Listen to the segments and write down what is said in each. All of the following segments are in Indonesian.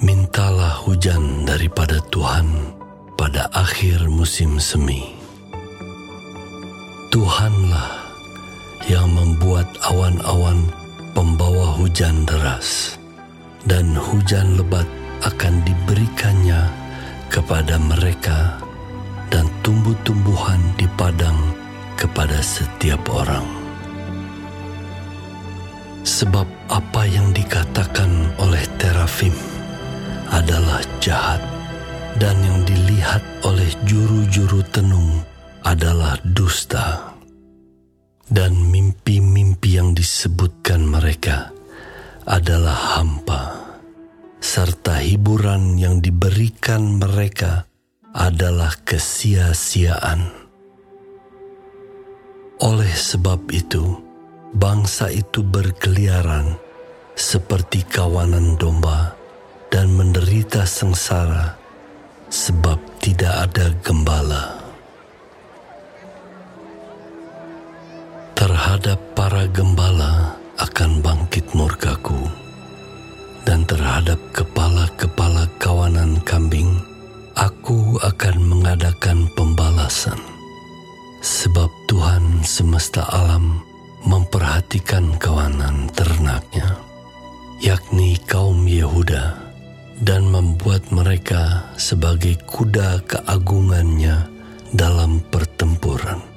Mintalah hujan daripada Tuhan pada akhir musim semi. Tuhanlah yang membuat awan-awan pembawa hujan deras, dan hujan lebat akan diberikannya kepada mereka dan tumbuh-tumbuhan di padang kepada setiap orang. Sebab apa yang dikatakan oleh terafim adalah jahat dan yang dilihat oleh juru-juru tenung adalah dusta. Dan mimpi-mimpi yang disebutkan mereka adalah hampa, serta hiburan yang diberikan mereka adalah kesia-siaan. Oleh sebab itu, bangsa itu berkeliaran seperti kawanan domba dan menderita sengsara sebab tidak ada gembala. Terhadap para gembala akan bangkit murkaku, dan terhadap kepala-kepala kawanan kambing, aku akan mengadakan pembalasan. Sebab Tuhan semesta alam memperhatikan kawanan ternaknya, yakni kaum Yehuda, dan membuat mereka sebagai kuda keagungannya dalam pertempuran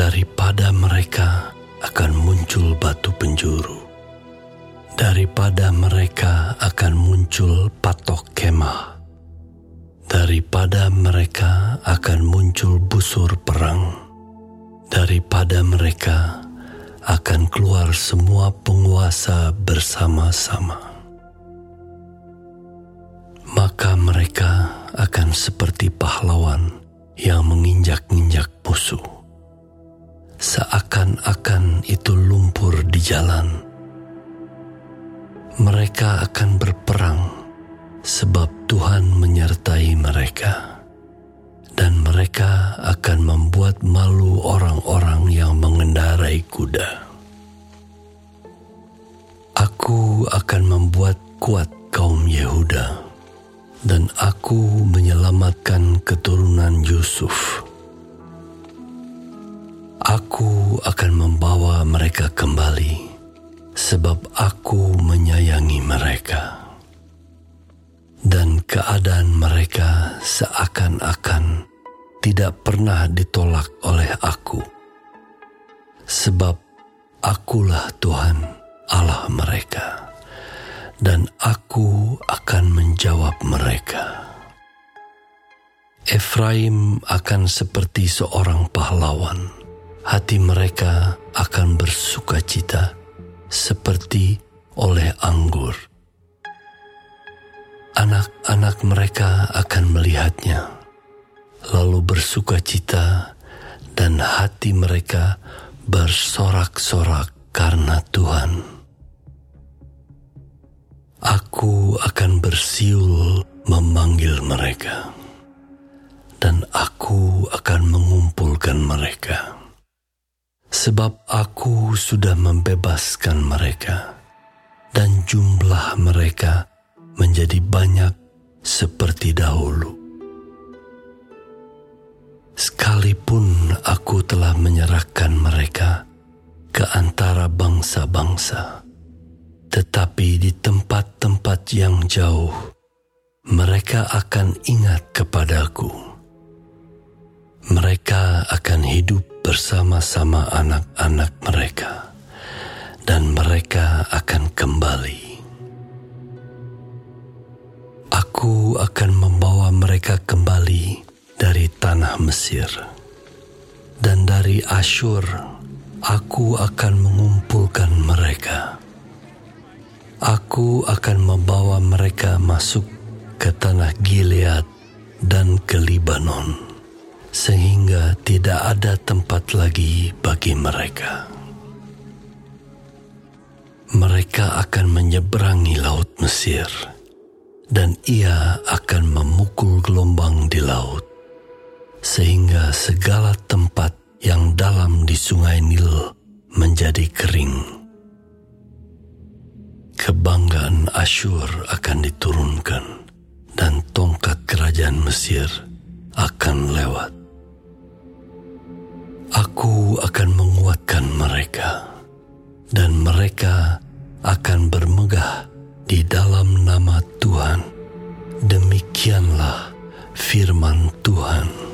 daripada mereka akan muncul batu penjuru. Daripada mereka akan muncul patok kemah. Daripada mereka akan muncul busur perang. Daripada mereka akan keluar semua penguasa bersama-sama. Maka mereka akan seperti pahlawan yang menginjak-injak musuh seakan-akan itu lumpur di jalan. Mereka akan berperang sebab Tuhan menyertai mereka, mereka akan membuat malu orang-orang yang mengendarai kuda. Aku akan membuat kuat kaum Yehuda, dan aku menyelamatkan keturunan Yusuf Aku akan membawa mereka kembali, sebab aku menyayangi mereka. Dan keadaan mereka seakan-akan tidak pernah ditolak oleh aku. Sebab akulah Tuhan Allah mereka, dan aku akan menjawab mereka. Efraim akan seperti seorang pahlawan hati mereka akan bersuka cita seperti oleh anggur. Anak-anak mereka akan melihatnya, lalu bersuka cita, dan hati mereka bersorak-sorak karena Tuhan. Aku akan bersiul memanggil mereka, dan aku akan mengumpulkan mereka sebab aku sudah membebaskan mereka, dan jumlah mereka menjadi banyak seperti dahulu. Sekalipun aku telah menyerahkan mereka ke antara bangsa-bangsa, tetapi di tempat-tempat yang jauh, mereka akan ingat kepadaku. Mereka akan hidup bersama-sama anak-anak mereka, dan mereka akan kembali. Aku akan membawa mereka kembali dari tanah Mesir, dan dari Asyur aku akan mengumpulkan mereka. Aku akan membawa mereka masuk ke tanah Gilead dan ke Libanon sehingga tidak ada tempat lagi bagi mereka. Mereka akan menyeberangi Laut Mesir, dan ia akan memukul gelombang di laut, sehingga segala tempat yang dalam di Sungai Nil menjadi kering, kebanggaan Asyur akan diturunkan dan tongkat kerajaan Mesir akan lewat. Aku akan menguatkan mereka dan mereka akan bermegah di dalam nama Tuhan. Demikianlah firman Tuhan.